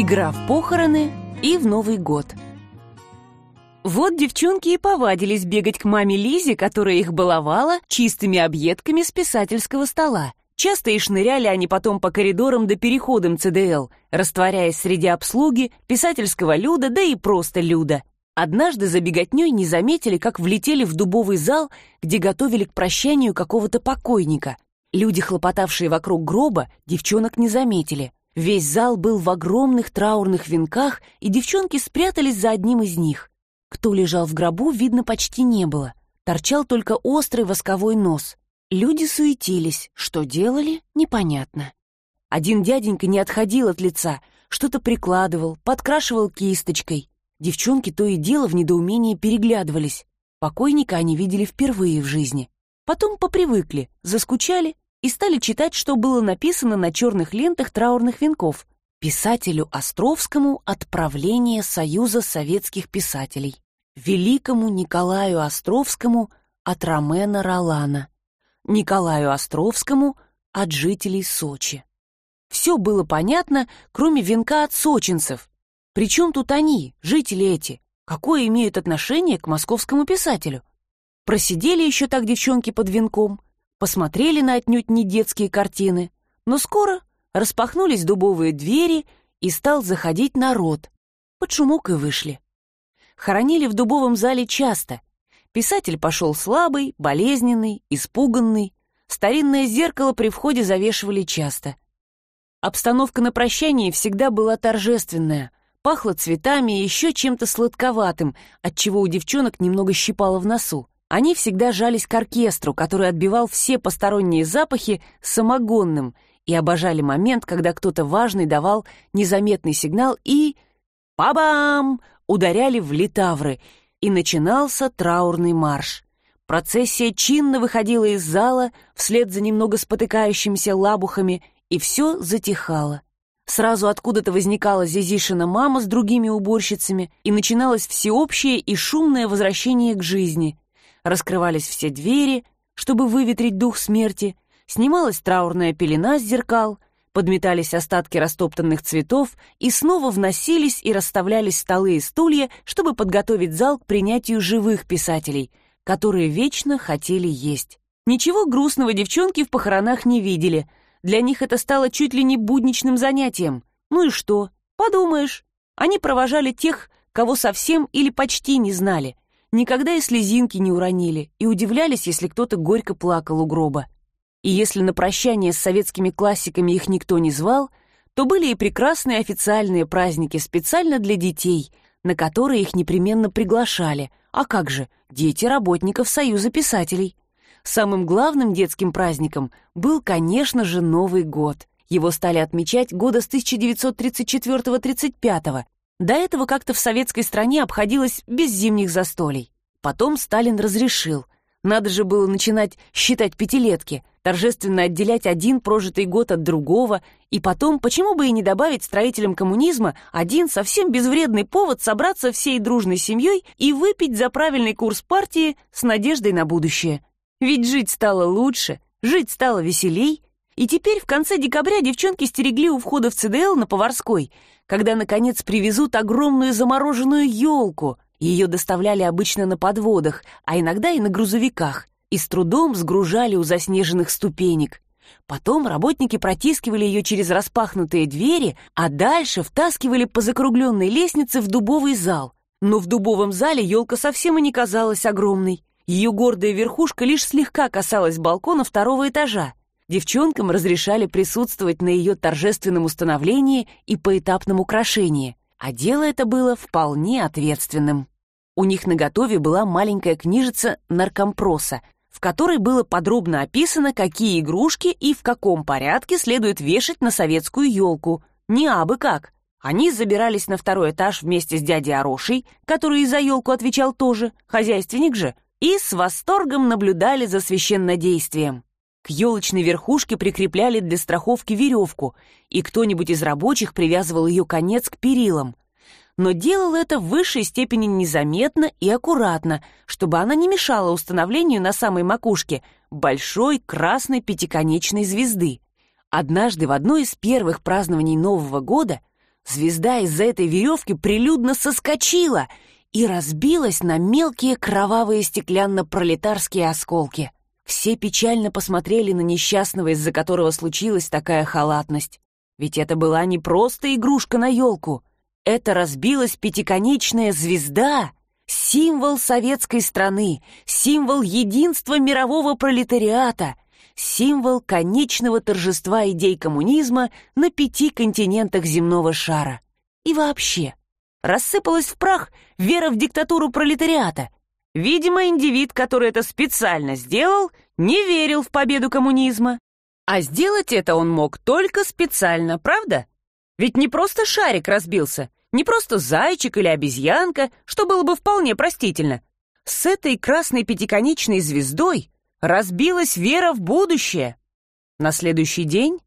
Игра в похороны и в Новый год. Вот девчонки и повадились бегать к маме Лизе, которая их баловала чистыми объедками с писательского стола. Часто и шныряли они потом по коридорам до переходам ЦДЛ, растворяясь среди обслуги, писательского люда, да и просто люда. Однажды за беготней не заметили, как влетели в дубовый зал, где готовили к прощанию какого-то покойника. Люди, хлопотавшие вокруг гроба, девчонок не заметили. Весь зал был в огромных траурных венках, и девчонки спрятались за одним из них. Кто лежал в гробу, видно, почти не было. Торчал только острый восковой нос. Люди суетились, что делали, непонятно. Один дяденька не отходил от лица, что-то прикладывал, подкрашивал кисточкой. Девчонки то и дело в недоумении переглядывались. Покойника они видели впервые в жизни. Потом попривыкли, заскучали и стали читать, что было написано на черных лентах траурных венков. Писателю Островскому отправление Союза советских писателей. Великому Николаю Островскому от Ромена Ролана. Николаю Островскому от жителей Сочи. Все было понятно, кроме венка от сочинцев. Причем тут они, жители эти? Какое имеют отношение к московскому писателю? Просидели еще так девчонки под венком, посмотрели на отнюдь не детские картины, но скоро распахнулись дубовые двери и стал заходить народ. Под шумок и вышли. Хоронили в дубовом зале часто, Писатель пошел слабый, болезненный, испуганный. Старинное зеркало при входе завешивали часто. Обстановка на прощании всегда была торжественная. Пахло цветами и еще чем-то сладковатым, отчего у девчонок немного щипало в носу. Они всегда жались к оркестру, который отбивал все посторонние запахи самогонным, и обожали момент, когда кто-то важный давал незаметный сигнал и... «Па-бам!» ударяли в литавры, и начинался траурный марш. Процессия чинно выходила из зала вслед за немного спотыкающимися лабухами, и все затихало. Сразу откуда-то возникала Зизишина мама с другими уборщицами, и начиналось всеобщее и шумное возвращение к жизни. Раскрывались все двери, чтобы выветрить дух смерти, снималась траурная пелена с зеркал — подметались остатки растоптанных цветов и снова вносились и расставлялись столы и стулья, чтобы подготовить зал к принятию живых писателей, которые вечно хотели есть. Ничего грустного девчонки в похоронах не видели. Для них это стало чуть ли не будничным занятием. Ну и что? Подумаешь. Они провожали тех, кого совсем или почти не знали. Никогда и слезинки не уронили и удивлялись, если кто-то горько плакал у гроба. И если на прощание с советскими классиками их никто не звал, то были и прекрасные официальные праздники специально для детей, на которые их непременно приглашали. А как же, дети работников Союза писателей. Самым главным детским праздником был, конечно же, Новый год. Его стали отмечать года с 1934-35. До этого как-то в советской стране обходилось без зимних застолий. Потом Сталин разрешил. Надо же было начинать считать пятилетки — торжественно отделять один прожитый год от другого, и потом, почему бы и не добавить строителям коммунизма один совсем безвредный повод собраться всей дружной семьей и выпить за правильный курс партии с надеждой на будущее. Ведь жить стало лучше, жить стало веселей, и теперь в конце декабря девчонки стерегли у входа в ЦДЛ на Поварской, когда, наконец, привезут огромную замороженную елку. Ее доставляли обычно на подводах, а иногда и на грузовиках и с трудом сгружали у заснеженных ступенек. Потом работники протискивали ее через распахнутые двери, а дальше втаскивали по закругленной лестнице в дубовый зал. Но в дубовом зале елка совсем и не казалась огромной. Ее гордая верхушка лишь слегка касалась балкона второго этажа. Девчонкам разрешали присутствовать на ее торжественном установлении и поэтапном украшении, а дело это было вполне ответственным. У них наготове была маленькая книжица наркомпроса, в которой было подробно описано, какие игрушки и в каком порядке следует вешать на советскую елку. Не абы как. Они забирались на второй этаж вместе с дядей Орошей, который за елку отвечал тоже, хозяйственник же, и с восторгом наблюдали за священнодействием. К елочной верхушке прикрепляли для страховки веревку, и кто-нибудь из рабочих привязывал ее конец к перилам — но делал это в высшей степени незаметно и аккуратно, чтобы она не мешала установлению на самой макушке большой красной пятиконечной звезды. Однажды в одно из первых празднований Нового года звезда из-за этой веревки прилюдно соскочила и разбилась на мелкие кровавые стеклянно-пролетарские осколки. Все печально посмотрели на несчастного, из-за которого случилась такая халатность. Ведь это была не просто игрушка на елку. Это разбилась пятиконечная звезда, символ советской страны, символ единства мирового пролетариата, символ конечного торжества идей коммунизма на пяти континентах земного шара. И вообще, рассыпалась в прах вера в диктатуру пролетариата, Видимо, индивид, который это специально сделал, не верил в победу коммунизма. А сделать это он мог только специально, правда? Ведь не просто шарик разбился, не просто зайчик или обезьянка, что было бы вполне простительно. С этой красной пятиконечной звездой разбилась вера в будущее. На следующий день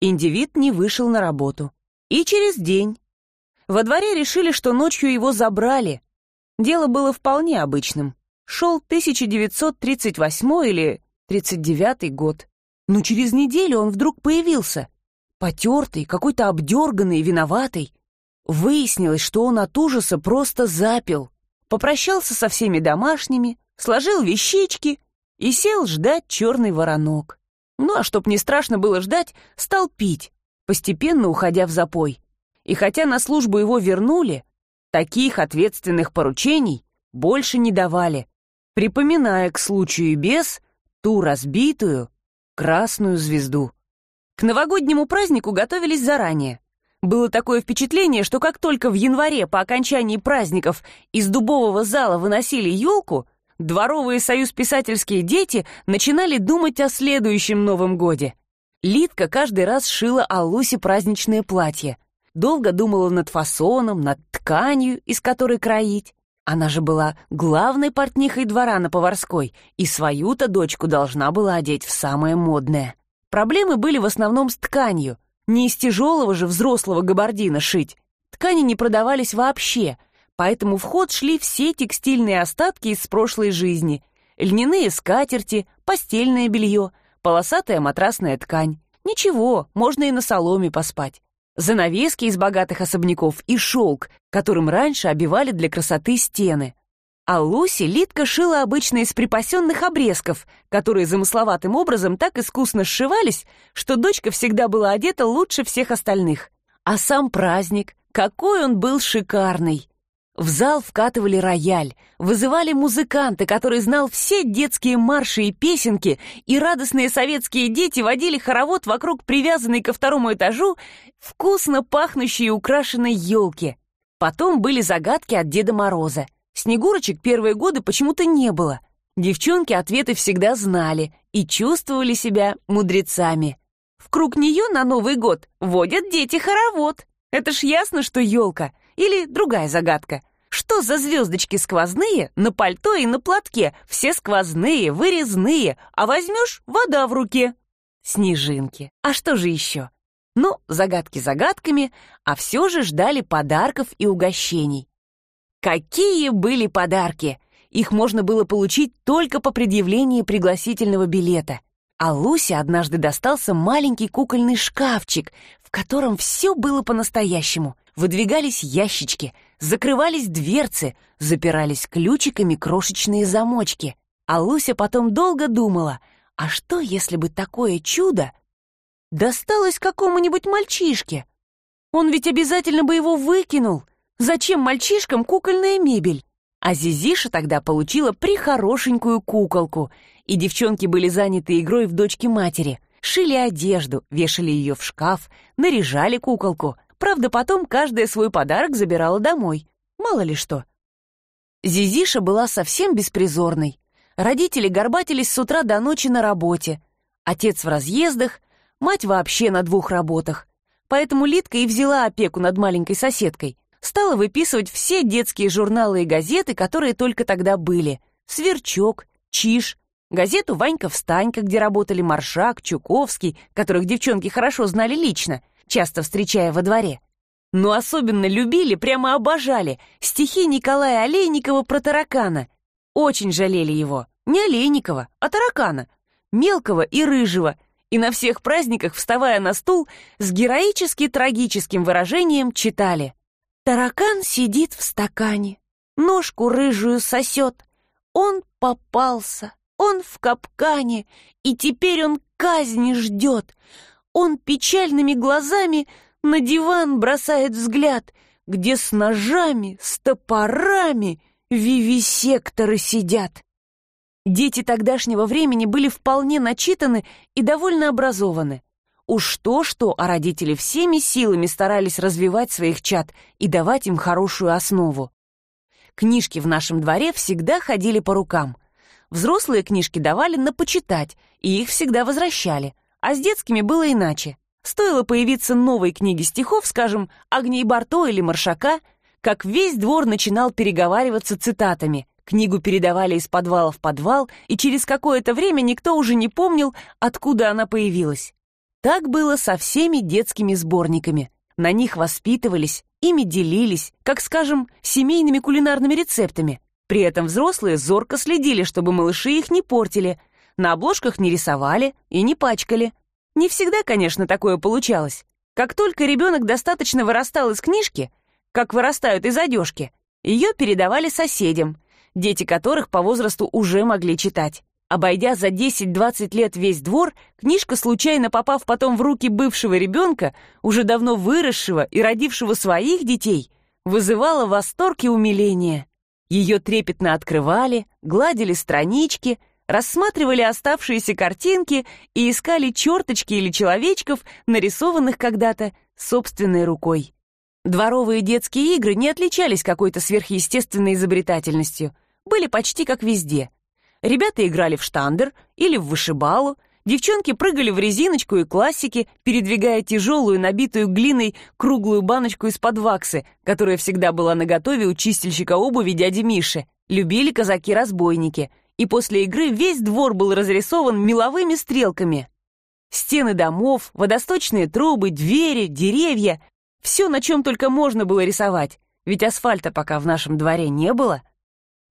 индивид не вышел на работу. И через день. Во дворе решили, что ночью его забрали, Дело было вполне обычным. Шел 1938 или 39 год. Но через неделю он вдруг появился. Потертый, какой-то обдерганный, виноватый. Выяснилось, что он от ужаса просто запил. Попрощался со всеми домашними, сложил вещички и сел ждать черный воронок. Ну а чтоб не страшно было ждать, стал пить, постепенно уходя в запой. И хотя на службу его вернули, Таких ответственных поручений больше не давали, припоминая к случаю без ту разбитую красную звезду. К новогоднему празднику готовились заранее. Было такое впечатление, что как только в январе по окончании праздников из дубового зала выносили елку, дворовые союз писательские дети начинали думать о следующем Новом годе. Лидка каждый раз шила Аллусе праздничное платье — долго думала над фасоном, над тканью, из которой кроить. Она же была главной портнихой двора на Поварской, и свою-то дочку должна была одеть в самое модное. Проблемы были в основном с тканью. Не из тяжелого же взрослого габардина шить. Ткани не продавались вообще, поэтому в ход шли все текстильные остатки из прошлой жизни. Льняные скатерти, постельное белье, полосатая матрасная ткань. Ничего, можно и на соломе поспать занавески из богатых особняков и шелк, которым раньше обивали для красоты стены. А Луси Литка шила обычно из припасенных обрезков, которые замысловатым образом так искусно сшивались, что дочка всегда была одета лучше всех остальных. А сам праздник, какой он был шикарный! В зал вкатывали рояль, вызывали музыканта, который знал все детские марши и песенки, и радостные советские дети водили хоровод вокруг привязанной ко второму этажу вкусно пахнущей и украшенной елки. Потом были загадки от Деда Мороза. Снегурочек первые годы почему-то не было. Девчонки ответы всегда знали и чувствовали себя мудрецами. В круг нее на Новый год водят дети хоровод. Это ж ясно, что елка. Или другая загадка. Что за звездочки сквозные на пальто и на платке? Все сквозные, вырезные, а возьмешь — вода в руке. Снежинки. А что же еще? Ну, загадки загадками, а все же ждали подарков и угощений. Какие были подарки! Их можно было получить только по предъявлении пригласительного билета. А Лусе однажды достался маленький кукольный шкафчик, в котором все было по-настоящему. Выдвигались ящички — закрывались дверцы, запирались ключиками крошечные замочки. А Луся потом долго думала, а что, если бы такое чудо досталось какому-нибудь мальчишке? Он ведь обязательно бы его выкинул. Зачем мальчишкам кукольная мебель? А Зизиша тогда получила прихорошенькую куколку, и девчонки были заняты игрой в дочки матери. Шили одежду, вешали ее в шкаф, наряжали куколку — Правда, потом каждая свой подарок забирала домой. Мало ли что. Зизиша была совсем беспризорной. Родители горбатились с утра до ночи на работе. Отец в разъездах, мать вообще на двух работах. Поэтому Литка и взяла опеку над маленькой соседкой. Стала выписывать все детские журналы и газеты, которые только тогда были. «Сверчок», «Чиж», газету «Ванька-встанька», где работали Маршак, Чуковский, которых девчонки хорошо знали лично — часто встречая во дворе. Но особенно любили, прямо обожали стихи Николая Олейникова про таракана. Очень жалели его. Не Олейникова, а таракана. Мелкого и рыжего. и на всех праздниках, вставая на стул, с героически трагическим выражением читали «Таракан сидит в стакане, ножку рыжую сосет, он попался, он в капкане, и теперь он казни ждет. Он печальными глазами на диван бросает взгляд, где с ножами, с топорами вивисекторы сидят. Дети тогдашнего времени были вполне начитаны и довольно образованы. Уж то-что, а родители всеми силами старались развивать своих чад и давать им хорошую основу. Книжки в нашем дворе всегда ходили по рукам. Взрослые книжки давали на почитать, и их всегда возвращали, а с детскими было иначе. Стоило появиться новой книги стихов, скажем, Агнии Барто или Маршака, как весь двор начинал переговариваться цитатами. Книгу передавали из подвала в подвал, и через какое-то время никто уже не помнил, откуда она появилась. Так было со всеми детскими сборниками. На них воспитывались, ими делились, как, скажем, семейными кулинарными рецептами. При этом взрослые зорко следили, чтобы малыши их не портили, на обложках не рисовали и не пачкали. Не всегда, конечно, такое получалось. Как только ребенок достаточно вырастал из книжки, как вырастают из одежки, ее передавали соседям, дети которых по возрасту уже могли читать. Обойдя за 10-20 лет весь двор, книжка, случайно попав потом в руки бывшего ребенка, уже давно выросшего и родившего своих детей, вызывала восторг и умиление. Ее трепетно открывали, гладили странички, рассматривали оставшиеся картинки и искали черточки или человечков, нарисованных когда-то собственной рукой. Дворовые детские игры не отличались какой-то сверхъестественной изобретательностью, были почти как везде — Ребята играли в штандер или в вышибалу, девчонки прыгали в резиночку и классики, передвигая тяжелую, набитую глиной, круглую баночку из-под ваксы, которая всегда была наготове у чистильщика обуви дяди Миши. Любили казаки-разбойники, и после игры весь двор был разрисован меловыми стрелками. Стены домов, водосточные трубы, двери, деревья — все, на чем только можно было рисовать, ведь асфальта пока в нашем дворе не было —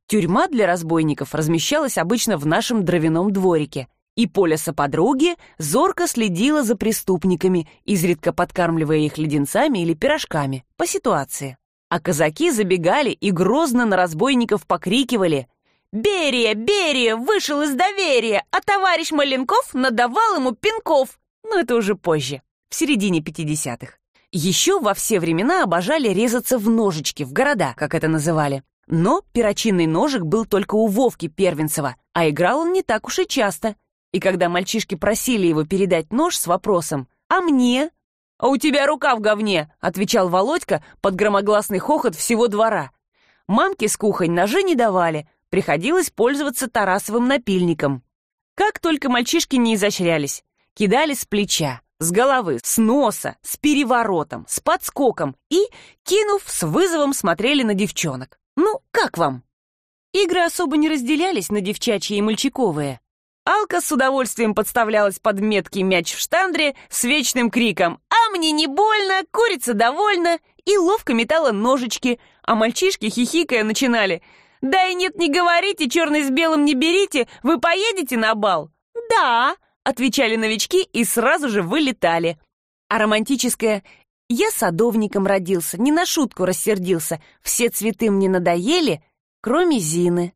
Тюрьма для разбойников размещалась обычно в нашем дровяном дворике, и Поля соподруги зорко следила за преступниками, изредка подкармливая их леденцами или пирожками, по ситуации. А казаки забегали и грозно на разбойников покрикивали «Берия, Берия, вышел из доверия, а товарищ Маленков надавал ему пинков!» Но это уже позже, в середине 50-х. Еще во все времена обожали резаться в ножички, в города, как это называли. Но перочинный ножик был только у Вовки Первенцева, а играл он не так уж и часто. И когда мальчишки просили его передать нож с вопросом «А мне?» «А у тебя рука в говне!» — отвечал Володька под громогласный хохот всего двора. Мамки с кухонь ножи не давали, приходилось пользоваться Тарасовым напильником. Как только мальчишки не изощрялись, кидали с плеча, с головы, с носа, с переворотом, с подскоком и, кинув, с вызовом смотрели на девчонок. Ну, как вам? Игры особо не разделялись на девчачьи и мальчиковые. Алка с удовольствием подставлялась под меткий мяч в штандре с вечным криком «А мне не больно, курица довольна!» и ловко метала ножички, а мальчишки, хихикая, начинали «Да и нет, не говорите, черный с белым не берите, вы поедете на бал?» «Да», — отвечали новички и сразу же вылетали. А романтическое я садовником родился, не на шутку рассердился. Все цветы мне надоели, кроме Зины.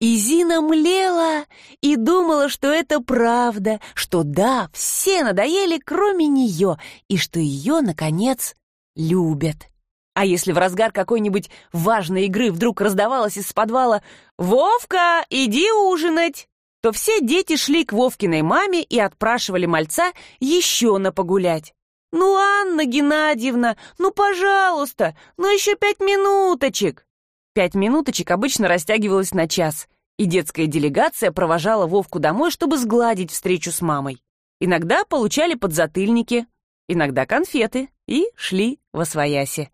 И Зина млела и думала, что это правда, что да, все надоели, кроме нее, и что ее, наконец, любят. А если в разгар какой-нибудь важной игры вдруг раздавалось из подвала «Вовка, иди ужинать!», то все дети шли к Вовкиной маме и отпрашивали мальца еще на погулять. «Ну, Анна Геннадьевна, ну, пожалуйста, ну еще пять минуточек!» Пять минуточек обычно растягивалось на час, и детская делегация провожала Вовку домой, чтобы сгладить встречу с мамой. Иногда получали подзатыльники, иногда конфеты и шли во свояси.